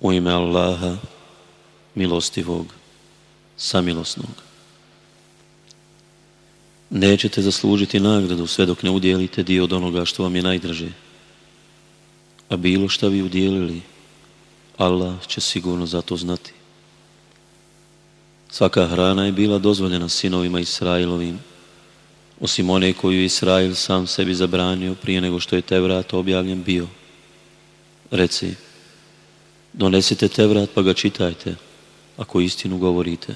U ime Allaha, milostivog, samilosnog. Nećete zaslužiti nagradu sve dok ne udjelite dio od onoga što vam je najdraže. A bilo šta vi udjelili, Allah će sigurno za to znati. Svaka hrana je bila dozvoljena sinovima Israilovim, osim one koju Israil sam sebi zabranio prije nego što je Tevrat objavljen bio. Reci, donesite Tevrat pa ga čitajte, ako istinu govorite.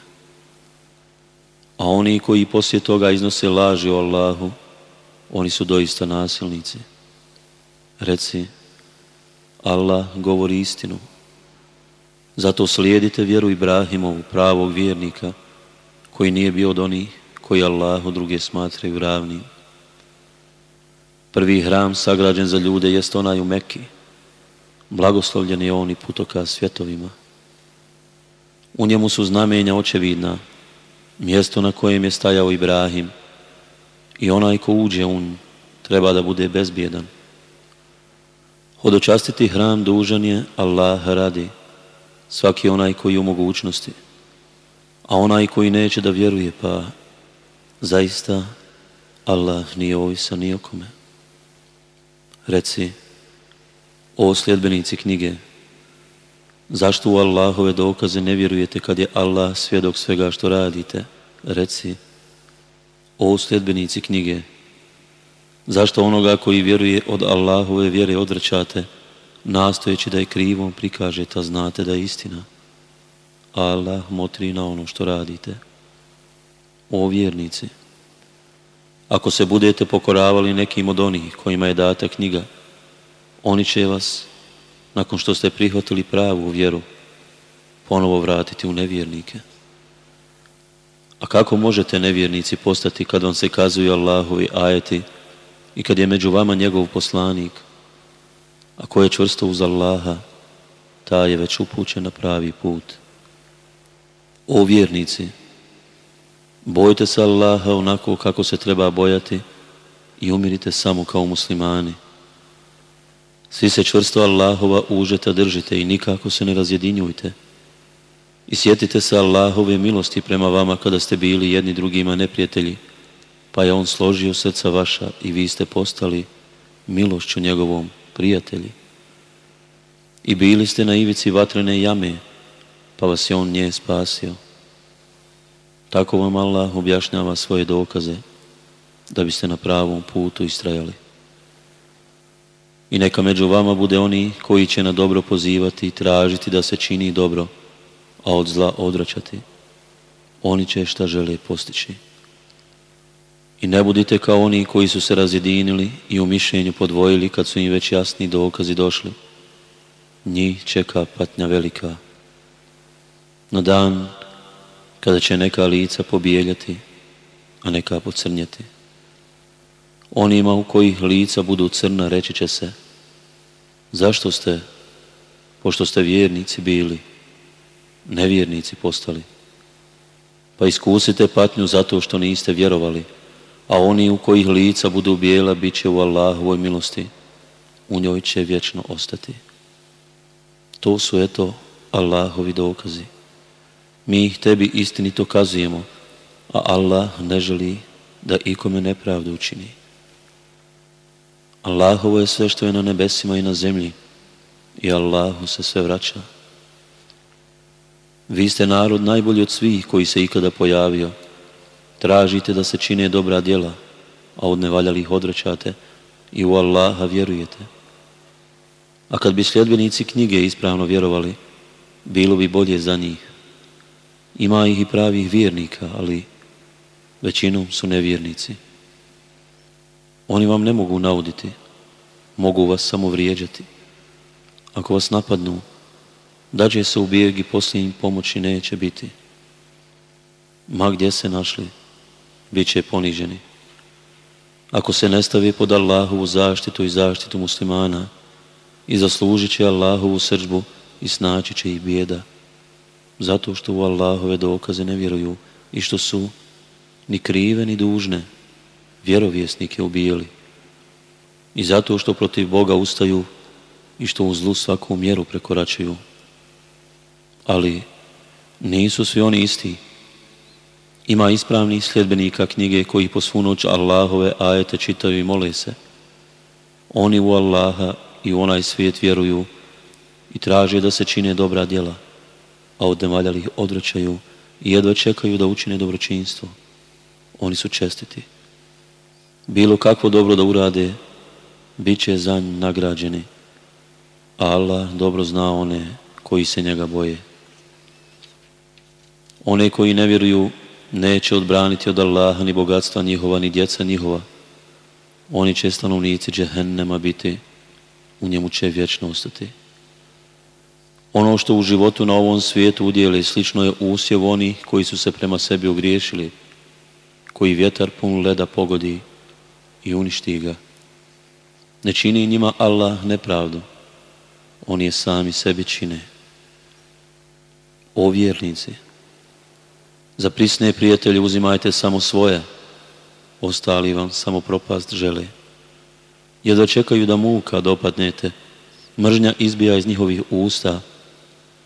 A oni koji poslije toga iznose laži o Allahu, oni su doista nasilnici. Reci, Allah govori istinu. Zato slijedite vjeru Ibrahimovu, pravog vjernika, koji nije bio od onih koji Allahu druge smatraju ravnim. Prvi hram sagrađen za ljude jest onaj u Mekki. Blagoslovljen je on i putoka svjetovima. U njemu su znamenja očevidna, mjesto na kojem je stajao Ibrahim i onaj ko uđe un treba da bude bezbjedan. Hodočastiti hram dužan je Allah radi, svaki onaj koji u mogućnosti, a onaj koji neće da vjeruje pa zaista Allah nije ovisan ni okome. Reci, o sljedbenici knjige, Zašto u Allahove dokaze ne vjerujete kad je Allah svjedok svega što radite? Reci, o sljedbenici knjige, zašto onoga koji vjeruje od Allahove vjere odrećate, nastojeći da je krivom prikažete, a znate da je istina? Allah motri na ono što radite. O vjernici, ako se budete pokoravali nekim od onih kojima je data knjiga, oni će vas nakon što ste prihvatili pravu vjeru, ponovo vratiti u nevjernike. A kako možete nevjernici postati kad vam se kazuju Allahovi ajeti i kad je među vama njegov poslanik, a ko je čvrsto uz Allaha, ta je već upućen na pravi put. O vjernici, bojte se Allaha onako kako se treba bojati i umirite samo kao muslimani. Svi se čvrsto Allahova užeta držite i nikako se ne razjedinjujte. I sjetite se Allahove milosti prema vama kada ste bili jedni drugima neprijatelji, pa je On složio srca vaša i vi ste postali milošću njegovom prijatelji. I bili ste na ivici vatrene jame, pa vas je On nje spasio. Tako vam Allah objašnjava svoje dokaze, da biste na pravom putu istrajali. I neka među vama bude oni koji će na dobro pozivati i tražiti da se čini dobro, a od zla odračati. Oni će šta žele postići. I ne budite kao oni koji su se razjedinili i u mišljenju podvojili kad su im već jasni dokazi došli. Njih čeka patnja velika. Na dan kada će neka lica pobijeljati, a neka pocrnjati. Onima u kojih lica budu crna reći će se Zašto ste, pošto ste vjernici bili, nevjernici postali? Pa iskusite patnju zato što niste vjerovali, a oni u kojih lica budu bijela bit će u Allahovoj milosti, u njoj će vječno ostati. To su eto Allahovi dokazi. Mi ih tebi istinito kazujemo, a Allah ne želi da ikome nepravdu učini. Allahovo je sve što je na nebesima i na zemlji i Allahu se sve vraća. Vi ste narod najbolji od svih koji se ikada pojavio. Tražite da se čine dobra djela, a od nevaljalih odrećate i u Allaha vjerujete. A kad bi sljedbenici knjige ispravno vjerovali, bilo bi bolje za njih. Ima ih i pravih vjernika, ali većinom su nevjernici. Oni vam ne mogu nauditi, mogu vas samo vrijeđati. Ako vas napadnu, dađe se u bijeg i poslije im pomoći neće biti. Ma gdje se našli, bit će poniženi. Ako se ne stavi pod Allahovu zaštitu i zaštitu muslimana i zaslužit će Allahovu srđbu i snaći će ih bijeda, zato što u Allahove dokaze ne vjeruju i što su ni krive ni dužne vjerovjesnike ubijeli i zato što protiv Boga ustaju i što u zlu svaku mjeru prekoračuju, Ali nisu svi oni isti. Ima ispravnih sljedbenika knjige koji po svu noć Allahove ajete čitaju i mole se. Oni u Allaha i u onaj svijet vjeruju i traže da se čine dobra djela, a od nevaljalih odvraćaju i jedva čekaju da učine dobročinstvo. Oni su čestiti. Bilo kakvo dobro da urade, bit će za njih nagrađeni. Allah dobro zna one koji se njega boje. One koji ne vjeruju neće odbraniti od Allaha ni bogatstva njihova, ni djeca njihova. Oni će stanovnici džehennema biti, u njemu će vječno ostati. Ono što u životu na ovom svijetu udjeli slično je usjev onih koji su se prema sebi ogriješili, koji vjetar pun leda pogodi i uništi ga. Ne čini njima Allah nepravdu, oni je sami sebi čine. O vjernici, za prisne prijatelje uzimajte samo svoje, ostali vam samo propast žele. Jedva čekaju da muka dopadnete, mržnja izbija iz njihovih usta,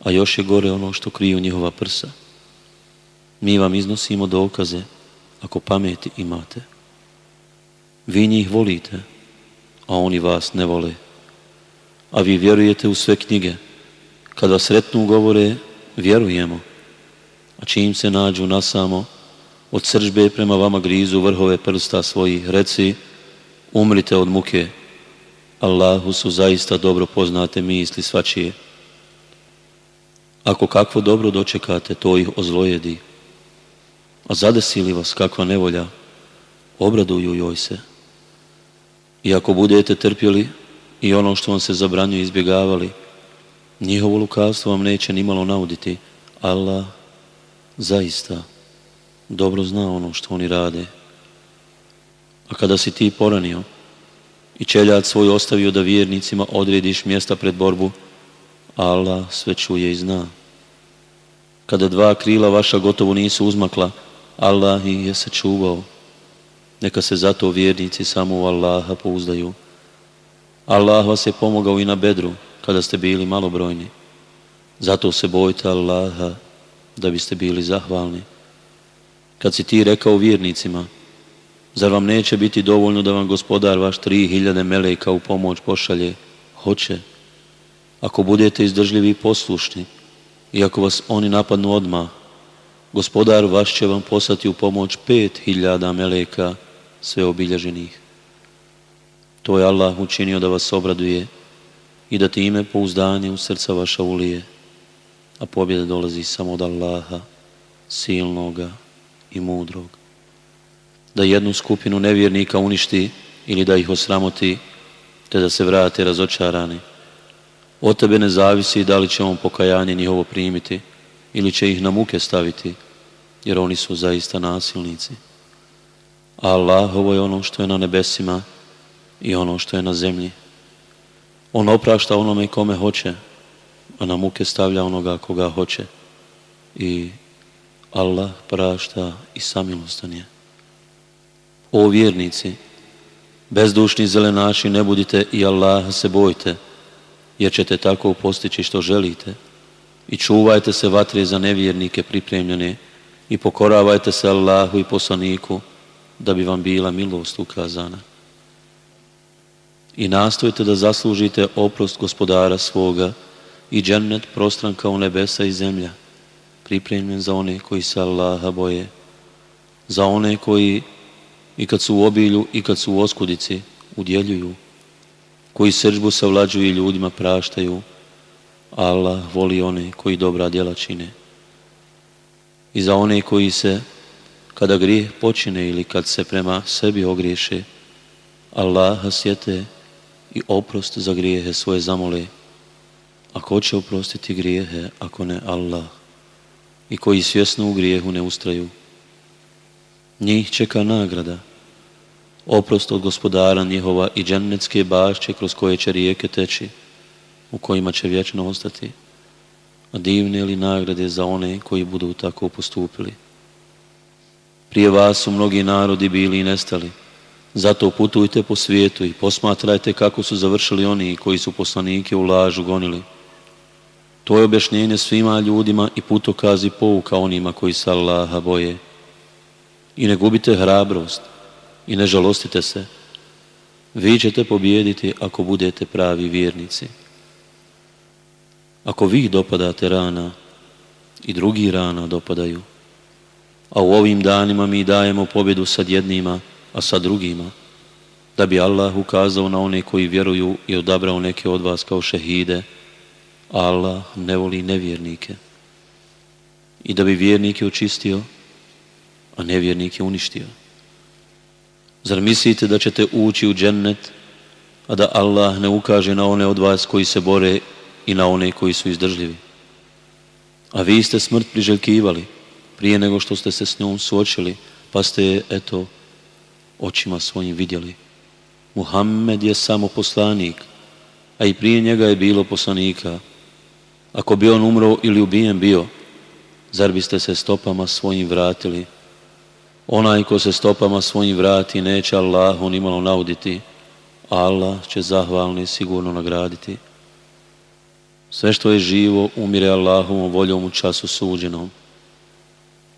a još je gore ono što kriju njihova prsa. Mi vam iznosimo dokaze, ako pameti imate. Vi njih volite, a oni vas ne vole. A vi vjerujete u sve knjige. Kad vas sretnu govore, vjerujemo. A čim se nađu nasamo, od sržbe prema vama grizu vrhove prsta svojih, reci, umrite od muke. Allahu su zaista dobro poznate misli svačije. Ako kakvo dobro dočekate, to ih ozlojedi. A zadesili vas kakva nevolja, obraduju joj se. I ako budete trpjeli i ono što vam se zabranjuje izbjegavali, njihovo lukavstvo vam neće nimalo nauditi. Allah zaista dobro zna ono što oni rade. A kada si ti poranio i čeljat svoj ostavio da vjernicima odrediš mjesta pred borbu, Allah sve čuje i zna. Kada dva krila vaša gotovo nisu uzmakla, Allah ih je sačuvao. Neka se zato vjernici samo u Allaha pouzdaju. Allah vas je pomogao i na bedru kada ste bili malobrojni. Zato se bojte Allaha da biste bili zahvalni. Kad si ti rekao vjernicima, zar vam neće biti dovoljno da vam gospodar vaš tri hiljade meleka u pomoć pošalje? Hoće. Ako budete izdržljivi i poslušni, i ako vas oni napadnu odmah, gospodar vaš će vam poslati u pomoć pet hiljada meleka sve obilježenih. To je Allah učinio da vas obraduje i da time pouzdanje u srca vaša ulije, a pobjeda dolazi samo od Allaha, silnoga i mudrog. Da jednu skupinu nevjernika uništi ili da ih osramoti, te da se vrate razočarani. Od tebe ne zavisi da li će on pokajanje njihovo primiti ili će ih na muke staviti, jer oni su zaista nasilnici. A ovo je ono što je na nebesima i ono što je na zemlji. On oprašta onome kome hoće, a na muke stavlja onoga koga hoće. I Allah prašta i samilostan je. O vjernici, bezdušni zelenaši, ne budite i Allaha se bojte, jer ćete tako postići što želite. I čuvajte se vatre za nevjernike pripremljene i pokoravajte se Allahu i poslaniku da bi vam bila milost ukazana. I nastojite da zaslužite oprost gospodara svoga i džennet prostran kao nebesa i zemlja, pripremljen za one koji se Allaha boje, za one koji i kad su u obilju i kad su u oskudici udjeljuju, koji sržbu savlađuju i ljudima praštaju, Allah voli one koji dobra djela čine. I za one koji se, kada grijeh počine ili kad se prema sebi ogriješe, Allaha sjete i oprost za grijehe svoje zamole. A ko će oprostiti grijehe ako ne Allah? I koji svjesno u grijehu ne ustraju. Njih čeka nagrada, oprost od gospodara njihova i džennetske bašće kroz koje će rijeke teći, u kojima će vječno ostati, a divne li nagrade za one koji budu tako postupili. Prije vas su mnogi narodi bili i nestali, zato putujte po svijetu i posmatrajte kako su završili oni koji su poslanike u lažu gonili. To je objašnjenje svima ljudima i putokazi pouka onima koji se Allaha boje. I ne gubite hrabrost i ne žalostite se. Vi ćete pobijediti ako budete pravi vjernici. Ako vi dopadate rana i drugi rana dopadaju, a u ovim danima mi dajemo pobjedu sad jednima, a sad drugima, da bi Allah ukazao na one koji vjeruju i odabrao neke od vas kao šehide, Allah ne voli nevjernike. I da bi vjernike očistio, a nevjernike uništio. Zar mislite da ćete ući u džennet, a da Allah ne ukaže na one od vas koji se bore i na one koji su izdržljivi? A vi ste smrt priželjkivali prije nego što ste se s njom suočili, pa ste je, eto, očima svojim vidjeli. Muhammed je samo poslanik, a i prije njega je bilo poslanika. Ako bi on umro ili ubijen bio, zar biste se stopama svojim vratili? Onaj ko se stopama svojim vrati neće Allah on imalo nauditi, Allah će zahvalni sigurno nagraditi. Sve što je živo umire Allahovom voljom u času suđenom.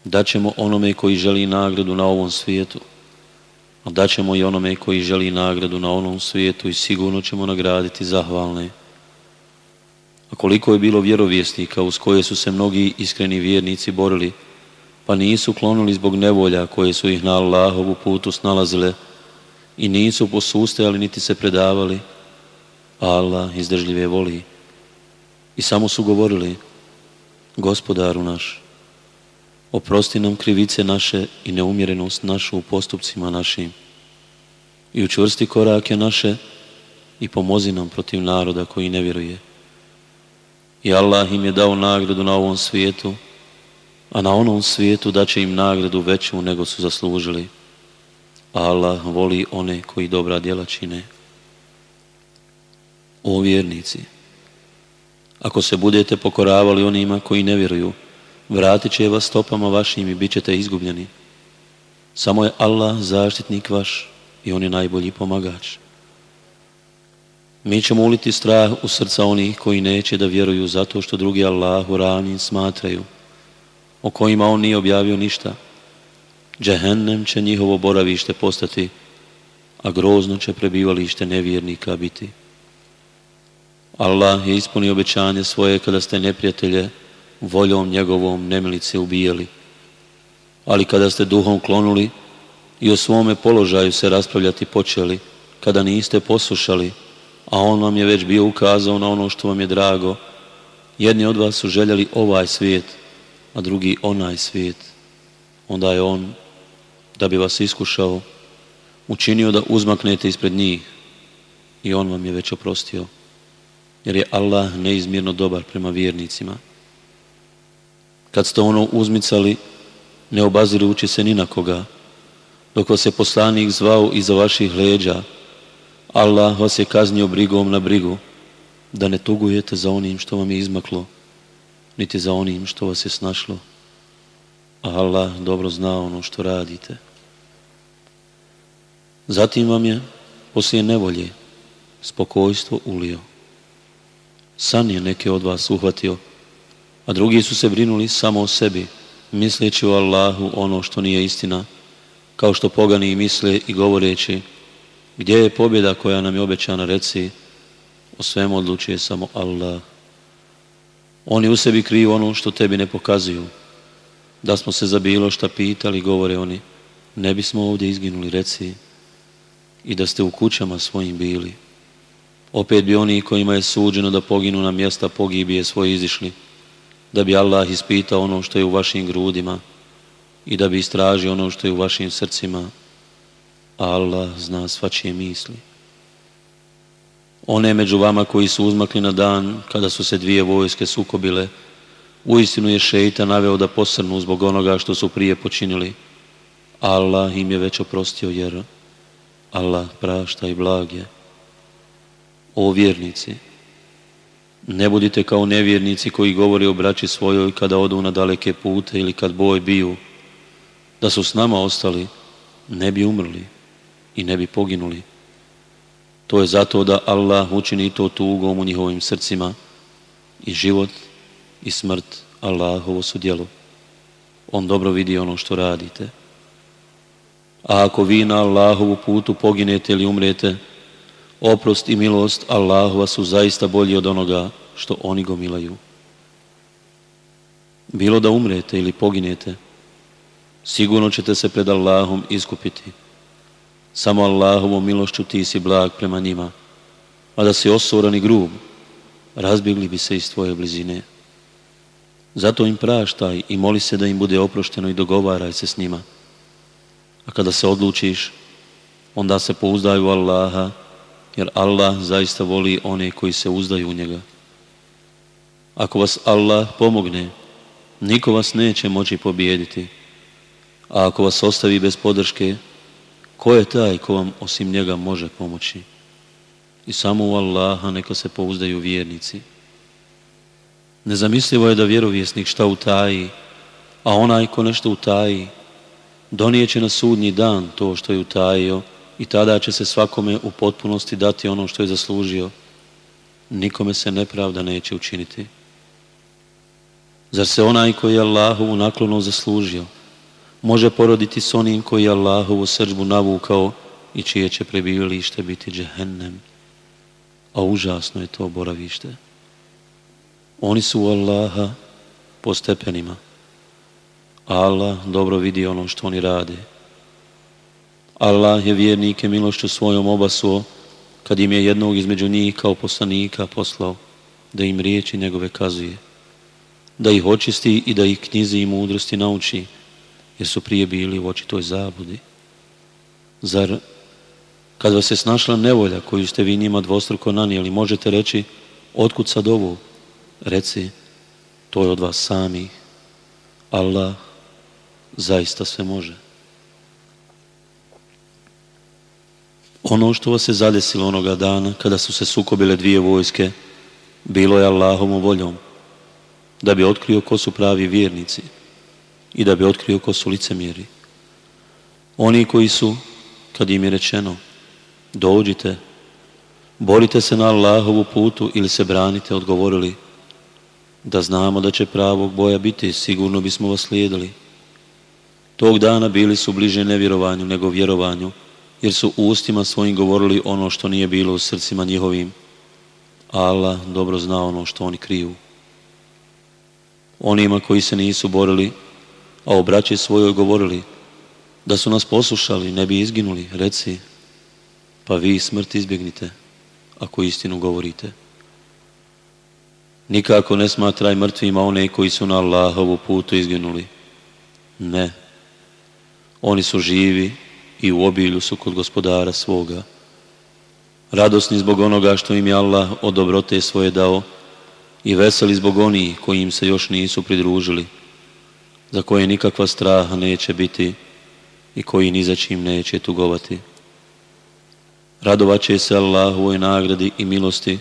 Daćemo onome koji želi nagradu na ovom svijetu, a daćemo i onome koji želi nagradu na onom svijetu i sigurno ćemo nagraditi zahvalne. A koliko je bilo vjerovjesnika uz koje su se mnogi iskreni vjernici borili, pa nisu klonuli zbog nevolja koje su ih na Allahovu putu snalazile i nisu posustajali niti se predavali, Allah izdržljive voli. I samo su govorili, gospodaru naš, oprosti nam krivice naše i neumjerenost našu u postupcima našim i učvrsti korake naše i pomozi nam protiv naroda koji ne vjeruje. I Allah im je dao nagradu na ovom svijetu, a na onom svijetu daće im nagradu veću nego su zaslužili. Allah voli one koji dobra djela čine. O vjernici, ako se budete pokoravali onima koji ne vjeruju, vratit će vas stopama vašim i bit ćete izgubljeni. Samo je Allah zaštitnik vaš i on je najbolji pomagač. Mi ćemo uliti strah u srca onih koji neće da vjeruju zato što drugi Allahu ravnim smatraju, o kojima on nije objavio ništa. Džehennem će njihovo boravište postati, a grozno će prebivalište nevjernika biti. Allah je ispunio obećanje svoje kada ste neprijatelje voljom njegovom nemilice ubijali. Ali kada ste duhom klonuli i o svome položaju se raspravljati počeli, kada niste poslušali, a on vam je već bio ukazao na ono što vam je drago, jedni od vas su željeli ovaj svijet, a drugi onaj svijet. Onda je on, da bi vas iskušao, učinio da uzmaknete ispred njih i on vam je već oprostio, jer je Allah neizmjerno dobar prema vjernicima. Kad ste ono uzmicali, ne obazirujući se ni na koga, dok vas je poslanik zvao iza vaših leđa, Allah vas je kaznio brigom na brigu, da ne tugujete za onim što vam je izmaklo, niti za onim što vas je snašlo. A Allah dobro zna ono što radite. Zatim vam je, poslije nevolje, spokojstvo ulio. San je neke od vas uhvatio, a drugi su se brinuli samo o sebi, misleći o Allahu ono što nije istina, kao što pogani misle i govoreći, gdje je pobjeda koja nam je obećana, reci, o svemu odlučuje samo Allah. Oni u sebi kriju ono što tebi ne pokazuju. Da smo se za bilo šta pitali, govore oni, ne bismo ovdje izginuli, reci, i da ste u kućama svojim bili. Opet bi oni kojima je suđeno da poginu na mjesta pogibije svoje izišli, da bi Allah ispitao ono što je u vašim grudima i da bi istražio ono što je u vašim srcima, Allah zna svačije misli. One među vama koji su uzmakli na dan kada su se dvije vojske sukobile, uistinu je šeita naveo da posrnu zbog onoga što su prije počinili. Allah im je već oprostio jer Allah prašta i blag je. O vjernici, ne budite kao nevjernici koji govore o braći svojoj kada odu na daleke pute ili kad boj biju. Da su s nama ostali, ne bi umrli i ne bi poginuli. To je zato da Allah učini to tugom u njihovim srcima i život i smrt Allahovo su djelo. On dobro vidi ono što radite. A ako vi na Allahovu putu poginete ili umrete, oprost i milost Allahova su zaista bolji od onoga što oni gomilaju. Bilo da umrete ili poginete, sigurno ćete se pred Allahom iskupiti. Samo Allahovom milošću ti si blag prema njima, a da si osoran i grub, razbjegli bi se iz tvoje blizine. Zato im praštaj i moli se da im bude oprošteno i dogovaraj se s njima. A kada se odlučiš, onda se pouzdaju Allaha, jer Allah zaista voli one koji se uzdaju u njega. Ako vas Allah pomogne, niko vas neće moći pobijediti. A ako vas ostavi bez podrške, ko je taj ko vam osim njega može pomoći? I samo u Allaha neka se pouzdaju vjernici. Nezamislivo je da vjerovjesnik šta utaji, a onaj ko nešto utaji, donijeće na sudnji dan to što je utajio i tada će se svakome u potpunosti dati ono što je zaslužio. Nikome se nepravda neće učiniti. Zar se onaj koji je Allahovu naklonu zaslužio, može poroditi s onim koji je Allahovu srđbu navukao i čije će prebivalište biti džehennem? A užasno je to boravište. Oni su u Allaha po stepenima. Allah dobro vidi ono što oni rade. Allah je vjernike milošću svojom obasuo kad im je jednog između njih kao poslanika poslao da im riječi njegove kazuje, da ih očisti i da ih knjizi i mudrosti nauči, jer su prije bili u očitoj zabudi. Zar, kad vas je snašla nevolja koju ste vi njima dvostruko nanijeli, možete reći, otkud sad ovo? Reci, to je od vas samih. Allah zaista sve može. Ono što vas je zadesilo onoga dana kada su se sukobile dvije vojske, bilo je Allahom voljom, da bi otkrio ko su pravi vjernici i da bi otkrio ko su licemjeri. Oni koji su, kad im je rečeno, dođite, borite se na Allahovu putu ili se branite, odgovorili, da znamo da će pravog boja biti, sigurno bismo vas slijedili. Tog dana bili su bliže nevjerovanju nego vjerovanju, jer su ustima svojim govorili ono što nije bilo u srcima njihovim. Allah dobro zna ono što oni kriju. Onima koji se nisu borili, a o braći svojoj govorili, da su nas poslušali, ne bi izginuli, reci, pa vi smrt izbjegnite, ako istinu govorite. Nikako ne smatraj mrtvima one koji su na Allahovu putu izginuli. Ne. Oni su živi i u obilju su kod gospodara svoga. Radosni zbog onoga što im je Allah od dobrote svoje dao i veseli zbog onih koji im se još nisu pridružili, za koje nikakva straha neće biti i koji ni za čim neće tugovati. Radovat će se Allahovoj nagradi i milosti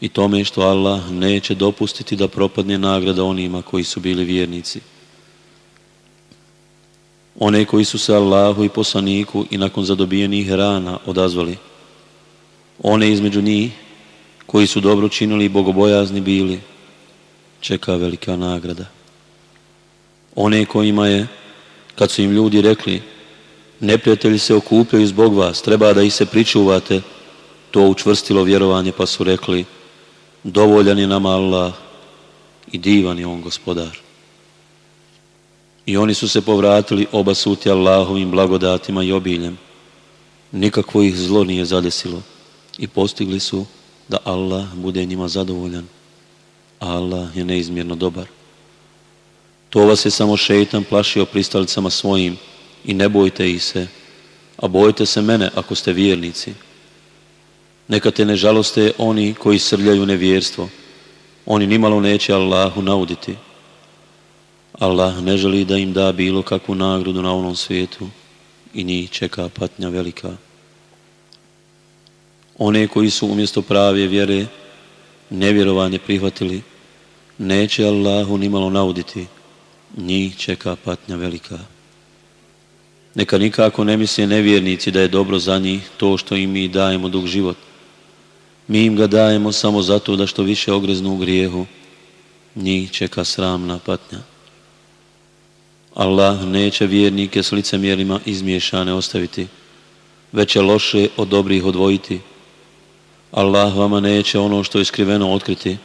i tome što Allah neće dopustiti da propadne nagrada onima koji su bili vjernici. One koji su se Allahu i poslaniku i nakon zadobijenih rana odazvali. One između njih koji su dobro činili i bogobojazni bili, čeka velika nagrada. One kojima je, kad su im ljudi rekli, neprijatelji se okupljaju zbog vas, treba da ih se pričuvate, to učvrstilo vjerovanje pa su rekli, dovoljan je nama Allah i divan je on gospodar. I oni su se povratili oba suti Allahovim blagodatima i obiljem. Nikakvo ih zlo nije zadesilo i postigli su da Allah bude njima zadovoljan. Allah je neizmjerno dobar. To vas je samo šeitan plašio pristalicama svojim i ne bojte ih se, a bojte se mene ako ste vjernici. Neka te ne žaloste oni koji srljaju nevjerstvo. Oni nimalo neće Allahu nauditi. Allah ne želi da im da bilo kakvu nagradu na onom svijetu i njih čeka patnja velika. One koji su umjesto prave vjere nevjerovanje prihvatili, neće Allahu nimalo nauditi, njih čeka patnja velika. Neka nikako ne misle nevjernici da je dobro za njih to što im mi dajemo dug život, mi im ga dajemo samo zato da što više ogreznu u grijehu. njih čeka sramna patnja. Allah neće vjernike s licemjerima izmiješane ostaviti, već će loše od dobrih odvojiti. Allah vama neće ono što je skriveno otkriti,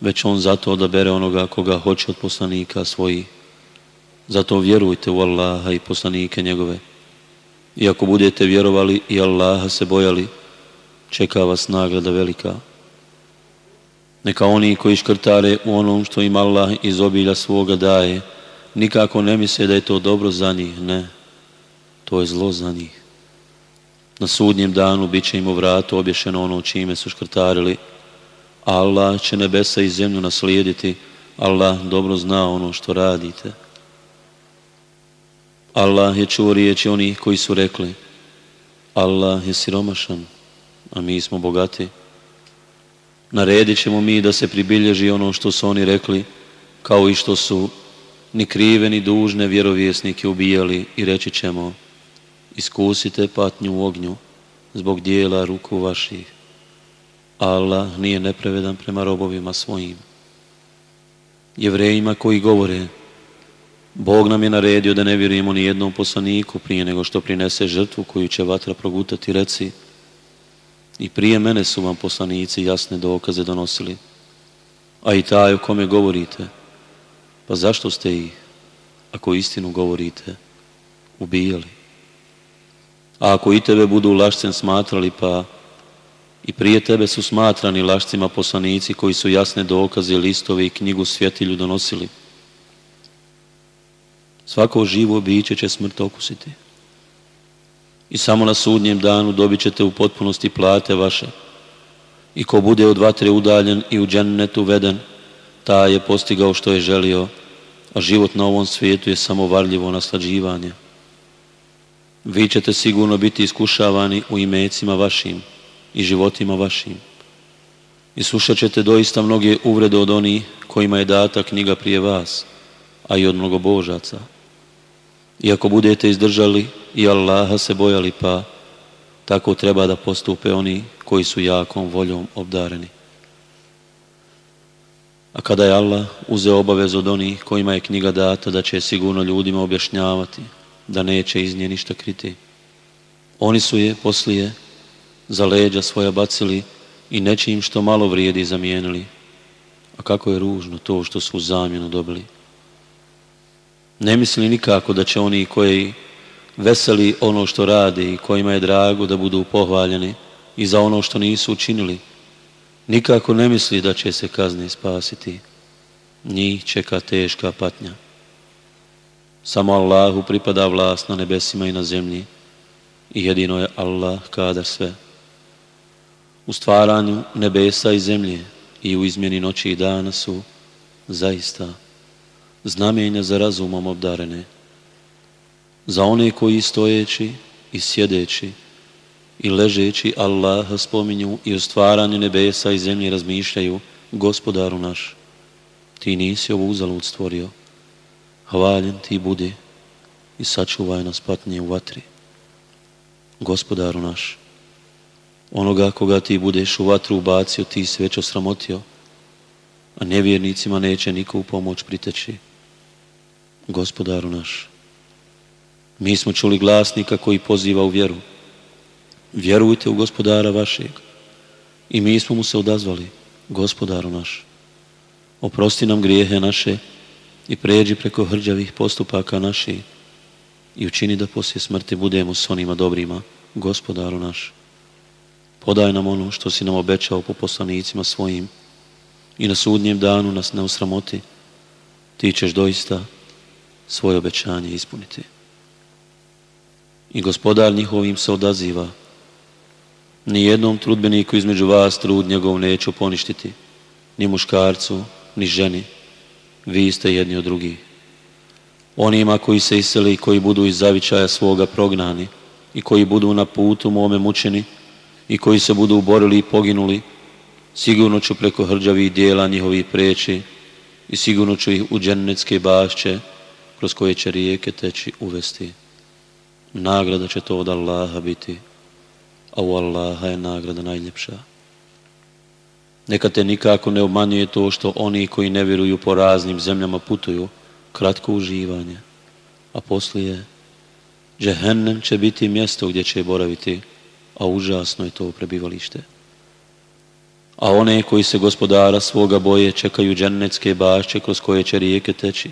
već on zato odabere onoga koga hoće od poslanika svojih. Zato vjerujte u Allaha i poslanike njegove. I ako budete vjerovali i Allaha se bojali, čeka vas nagrada velika. Neka oni koji škrtare u onom što im Allah iz obilja svoga daje, nikako ne misle da je to dobro za njih, ne. To je zlo za njih. Na sudnjem danu bit će im u vratu obješeno ono čime su škrtarili. Allah će nebesa i zemlju naslijediti. Allah dobro zna ono što radite. Allah je čuo riječi onih koji su rekli Allah je siromašan, a mi smo bogati. Naredit ćemo mi da se pribilježi ono što su oni rekli, kao i što su ni krive ni dužne vjerovjesnike ubijali i reći ćemo iskusite patnju u ognju zbog dijela ruku vaših. Allah nije nepravedan prema robovima svojim. Jevrejima koji govore Bog nam je naredio da ne vjerujemo ni jednom poslaniku prije nego što prinese žrtvu koju će vatra progutati, reci i prije mene su vam poslanici jasne dokaze donosili, a i taj o kome govorite, pa zašto ste ih, ako istinu govorite, ubijali? A ako i tebe budu lašcem smatrali, pa i prije tebe su smatrani lašcima poslanici koji su jasne dokaze, listove i knjigu svjetilju donosili, Svako živo biće će smrt okusiti. I samo na sudnjem danu dobit ćete u potpunosti plate vaše. I ko bude od vatre udaljen i u džennetu veden, ta je postigao što je želio, a život na ovom svijetu je samo varljivo naslađivanje. Vi ćete sigurno biti iskušavani u imecima vašim i životima vašim. I slušat ćete doista mnoge uvrede od onih kojima je data knjiga prije vas, a i od mnogobožaca. I ako budete izdržali i Allaha se bojali, pa tako treba da postupe oni koji su jakom voljom obdareni. A kada je Allah uzeo obavez od onih kojima je knjiga data da će sigurno ljudima objašnjavati, da neće iz nje ništa kriti, oni su je poslije za leđa svoja bacili i nečim što malo vrijedi zamijenili. A kako je ružno to što su zamjenu dobili. Ne misli nikako da će oni koji veseli ono što radi i kojima je drago da budu pohvaljeni i za ono što nisu učinili, nikako ne misli da će se kazne spasiti. Njih čeka teška patnja. Samo Allahu pripada vlast na nebesima i na zemlji i jedino je Allah kadar sve. U stvaranju nebesa i zemlje i u izmjeni noći i dana su zaista znamenja za razumom obdarene. Za one koji stojeći i sjedeći i ležeći Allaha spominju i u stvaranju nebesa i zemlje razmišljaju gospodaru naš, ti nisi ovo uzalud stvorio, hvaljen ti budi i sačuvaj nas patnje u vatri. Gospodaru naš, onoga koga ti budeš u vatru ubacio, ti se već osramotio, a nevjernicima neće niko u pomoć priteći gospodaru naš. Mi smo čuli glasnika koji poziva u vjeru. Vjerujte u gospodara vašeg. I mi smo mu se odazvali, gospodaru naš. Oprosti nam grijehe naše i pređi preko hrđavih postupaka naših i učini da poslije smrti budemo s onima dobrima, gospodaru naš. Podaj nam ono što si nam obećao po poslanicima svojim i na sudnjem danu nas ne usramoti. Ti ćeš doista svoje obećanje ispuniti. I gospodar njihovim se odaziva. Ni jednom trudbeniku između vas trud njegov neću poništiti, ni muškarcu, ni ženi. Vi ste jedni od drugih. Onima koji se iseli i koji budu iz zavičaja svoga prognani i koji budu na putu mome mučeni i koji se budu uborili i poginuli, sigurno ću preko hrđavih dijela njihovih preći i sigurno ću ih u džennetske bašće kroz koje će rijeke teći uvesti. Nagrada će to od Allaha biti, a u Allaha je nagrada najljepša. Neka te nikako ne obmanjuje to što oni koji ne vjeruju po raznim zemljama putuju, kratko uživanje, a poslije Džehennem će biti mjesto gdje će boraviti, a užasno je to prebivalište. A one koji se gospodara svoga boje čekaju džennetske bašće kroz koje će rijeke teći,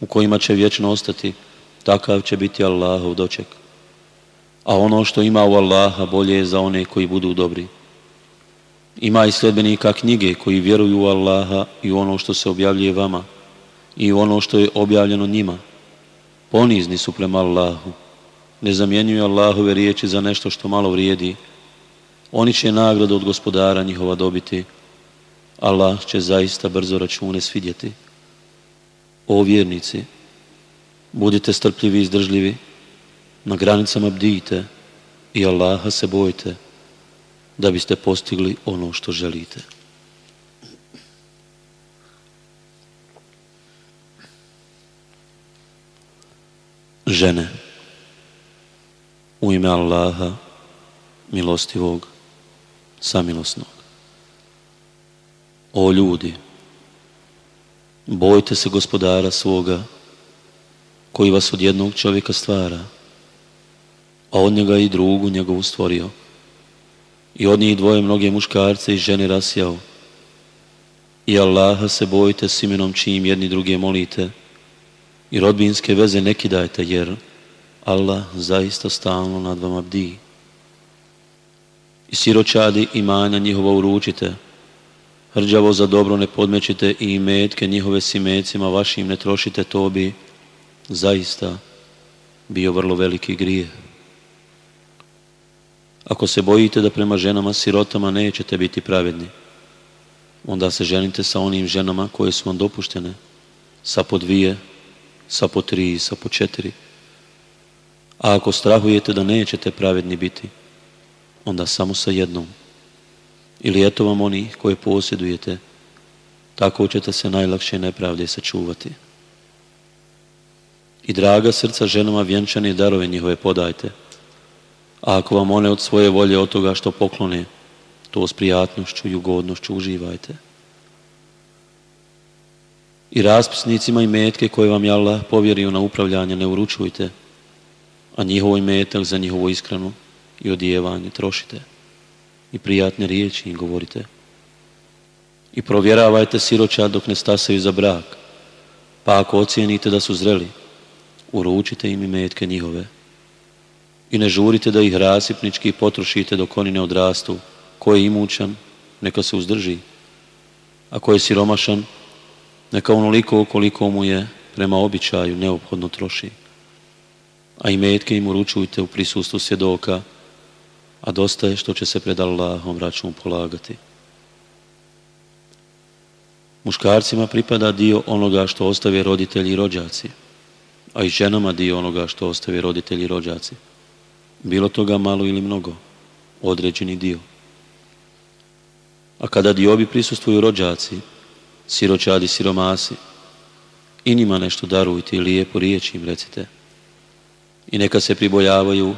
u kojima će vječno ostati, takav će biti Allahov doček. A ono što ima u Allaha bolje je za one koji budu dobri. Ima i sljedbenika knjige koji vjeruju u Allaha i ono što se objavljuje vama i ono što je objavljeno njima. Ponizni su prema Allahu. Ne zamjenjuju Allahove riječi za nešto što malo vrijedi. Oni će nagradu od gospodara njihova dobiti. Allah će zaista brzo račune svidjeti. O vjernici, budite strpljivi i izdržljivi, na granicama bdijte i Allaha se bojte da biste postigli ono što želite. Žene, u ime Allaha, milostivog, samilosnog. O ljudi, bojte se gospodara svoga, koji vas od jednog čovjeka stvara, a od njega i drugu njegovu stvorio i od njih dvoje mnoge muškarce i žene rasjao. I Allaha se bojite s imenom čim jedni druge molite i rodbinske veze ne kidajte jer Allah zaista stalno nad vama bdi. I siročadi imanja njihova uručite, hrđavo za dobro ne podmećite i imetke njihove simecima vašim ne trošite, to bi zaista bio vrlo veliki grijeh. Ako se bojite da prema ženama sirotama nećete biti pravedni, onda se ženite sa onim ženama koje su vam dopuštene, sa po dvije, sa po tri, sa po četiri. A ako strahujete da nećete pravedni biti, onda samo sa jednom. Ili eto vam oni koje posjedujete, tako ćete se najlakše nepravde sačuvati. I draga srca ženama vjenčane darove njihove podajte, ako vam one od svoje volje od toga što poklone, to s prijatnošću i ugodnošću uživajte. I raspisnicima i metke koje vam je Allah povjerio na upravljanje ne uručujte, a njihovoj metak za njihovu iskrenu i odijevanje trošite. I prijatne riječi im govorite. I provjeravajte siroća dok ne stasaju za brak, pa ako ocijenite da su zreli, uručite im i metke njihove i ne žurite da ih rasipnički potrošite dok oni ne odrastu. Ko je imućan, neka se uzdrži. A ko je siromašan, neka onoliko koliko mu je prema običaju neophodno troši. A i metke im uručujte u prisustvu svjedoka, a dosta je što će se pred Allahom račun polagati. Muškarcima pripada dio onoga što ostave roditelji i rođaci, a i ženama dio onoga što ostave roditelji i rođaci. Bilo toga malo ili mnogo, određeni dio. A kada diobi prisustuju rođaci, siročadi, siromasi, i njima nešto darujte i lijepo riječi im recite. I neka se pribojavaju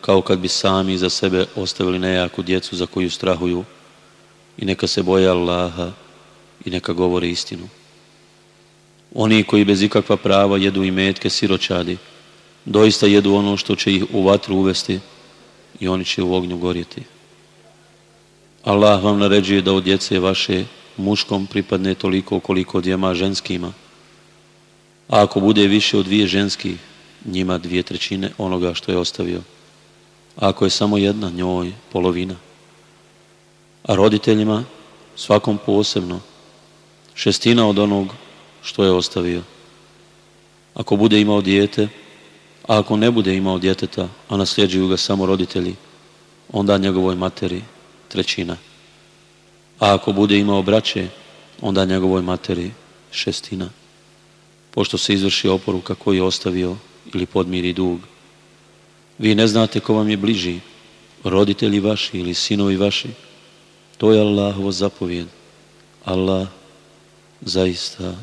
kao kad bi sami za sebe ostavili nejaku djecu za koju strahuju i neka se boje Allaha i neka govore istinu. Oni koji bez ikakva prava jedu i metke siročadi, doista jedu ono što će ih u vatru uvesti i oni će u ognju gorjeti. Allah vam naređuje da od djece vaše muškom pripadne toliko koliko dvijema ženskima. A ako bude više od dvije ženski, njima dvije trećine onoga što je ostavio. A ako je samo jedna, njoj polovina. A roditeljima svakom posebno šestina od onog što je ostavio. Ako bude imao dijete, a ako ne bude imao djeteta, a nasljeđuju ga samo roditelji, onda njegovoj materi trećina. A ako bude imao braće, onda njegovoj materi šestina. Pošto se izvrši oporuka koji je ostavio ili podmiri dug. Vi ne znate ko vam je bliži, roditelji vaši ili sinovi vaši. To je Allahovo zapovjed. Allah zaista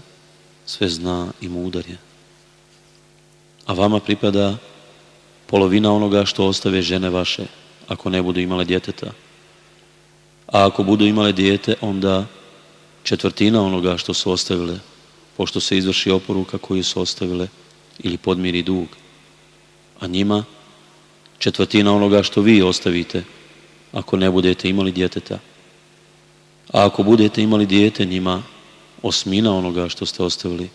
sve zna i mudar je a vama pripada polovina onoga što ostave žene vaše, ako ne budu imale djeteta. A ako budu imale dijete, onda četvrtina onoga što su ostavile, pošto se izvrši oporuka koju su ostavile ili podmiri dug. A njima četvrtina onoga što vi ostavite ako ne budete imali djeteta. A ako budete imali dijete njima osmina onoga što ste ostavili,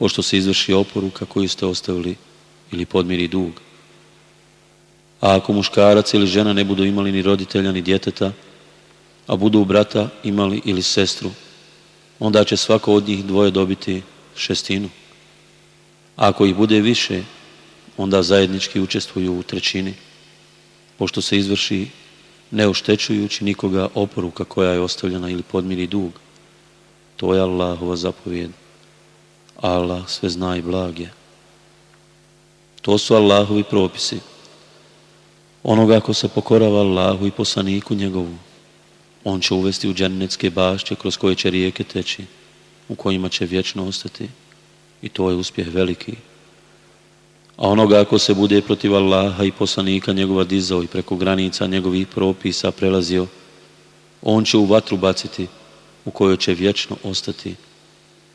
pošto se izvrši oporuka koju ste ostavili ili podmiri dug. A ako muškarac ili žena ne budu imali ni roditelja ni djeteta, a budu brata imali ili sestru, onda će svako od njih dvoje dobiti šestinu. A ako ih bude više, onda zajednički učestvuju u trećini, pošto se izvrši ne oštećujući nikoga oporuka koja je ostavljena ili podmiri dug. To je Allahova zapovjed. Allah sve zna i blag je. To su Allahovi propisi. Onoga ko se pokorava Allahu i poslaniku njegovu, on će uvesti u džennetske bašće kroz koje će rijeke teći, u kojima će vječno ostati. I to je uspjeh veliki. A onoga ako se bude protiv Allaha i poslanika njegova dizao i preko granica njegovih propisa prelazio, on će u vatru baciti u kojoj će vječno ostati.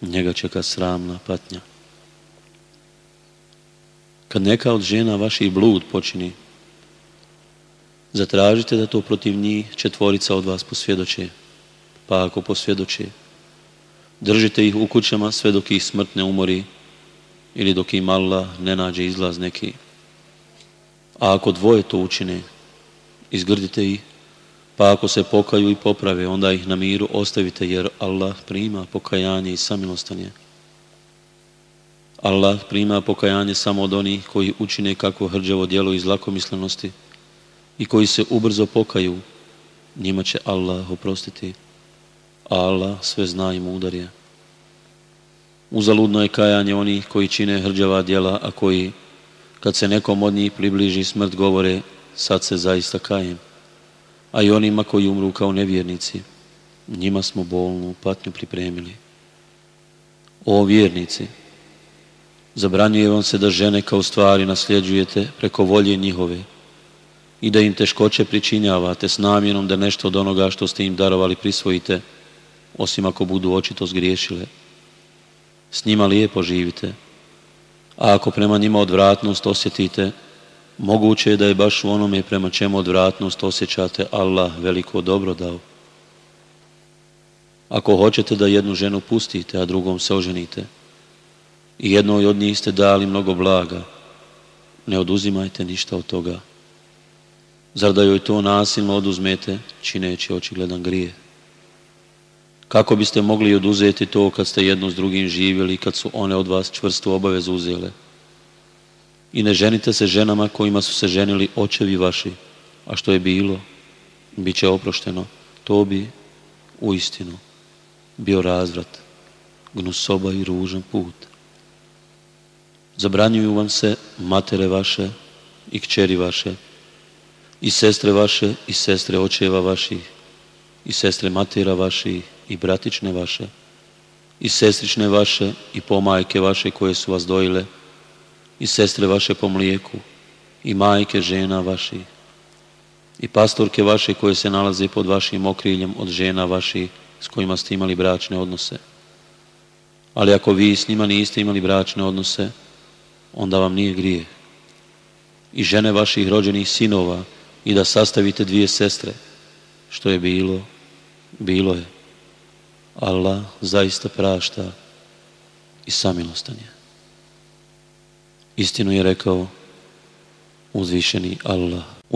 Njega čeka sramna patnja. Kad neka od žena vaših blud počini, zatražite da to protiv njih četvorica od vas posvjedoče. Pa ako posvjedoče, držite ih u kućama sve dok ih smrt ne umori ili dok im Allah ne nađe izlaz neki. A ako dvoje to učine, izgrdite ih, pa ako se pokaju i poprave, onda ih na miru ostavite jer Allah prima pokajanje i samilostanje. Allah prima pokajanje samo od onih koji učine kakvo hrđavo djelo iz lakomislenosti i koji se ubrzo pokaju, njima će Allah oprostiti, a Allah sve zna i mudar je. Uzaludno je kajanje onih koji čine hrđava djela, a koji, kad se nekom od njih približi smrt, govore, sad se zaista kajem. A i onima koji umru kao nevjernici, njima smo bolnu patnju pripremili. O vjernici, zabranjuje vam se da žene kao stvari nasljeđujete preko volje njihove i da im teškoće pričinjavate s namjenom da nešto od onoga što ste im darovali prisvojite, osim ako budu očito zgriješile s njima lijepo živite. A ako prema njima odvratnost osjetite, moguće je da je baš u onome prema čemu odvratnost osjećate Allah veliko dobro dao. Ako hoćete da jednu ženu pustite, a drugom se oženite, i jednoj od njih ste dali mnogo blaga, ne oduzimajte ništa od toga. Zar da joj to nasilno oduzmete, čineći očigledan grije? Kako biste mogli oduzeti to kad ste jedno s drugim živjeli, kad su one od vas čvrstu obavezu uzele? I ne ženite se ženama kojima su se ženili očevi vaši, a što je bilo, bit će oprošteno. To bi u istinu bio razvrat, gnusoba i ružan put. Zabranjuju vam se matere vaše i kćeri vaše, i sestre vaše i sestre očeva vaših, i sestre matera vaših i bratične vaše, i sestrične vaše i pomajke vaše koje su vas dojile, i sestre vaše po mlijeku, i majke žena vaših, i pastorke vaše koje se nalaze pod vašim okriljem od žena vaših s kojima ste imali bračne odnose. Ali ako vi s njima niste imali bračne odnose, onda vam nije grije. I žene vaših rođenih sinova i da sastavite dvije sestre, što je bilo, bilo je. Allah zaista prašta i samilostan je. Istinu je rekao uzvišeni Allah.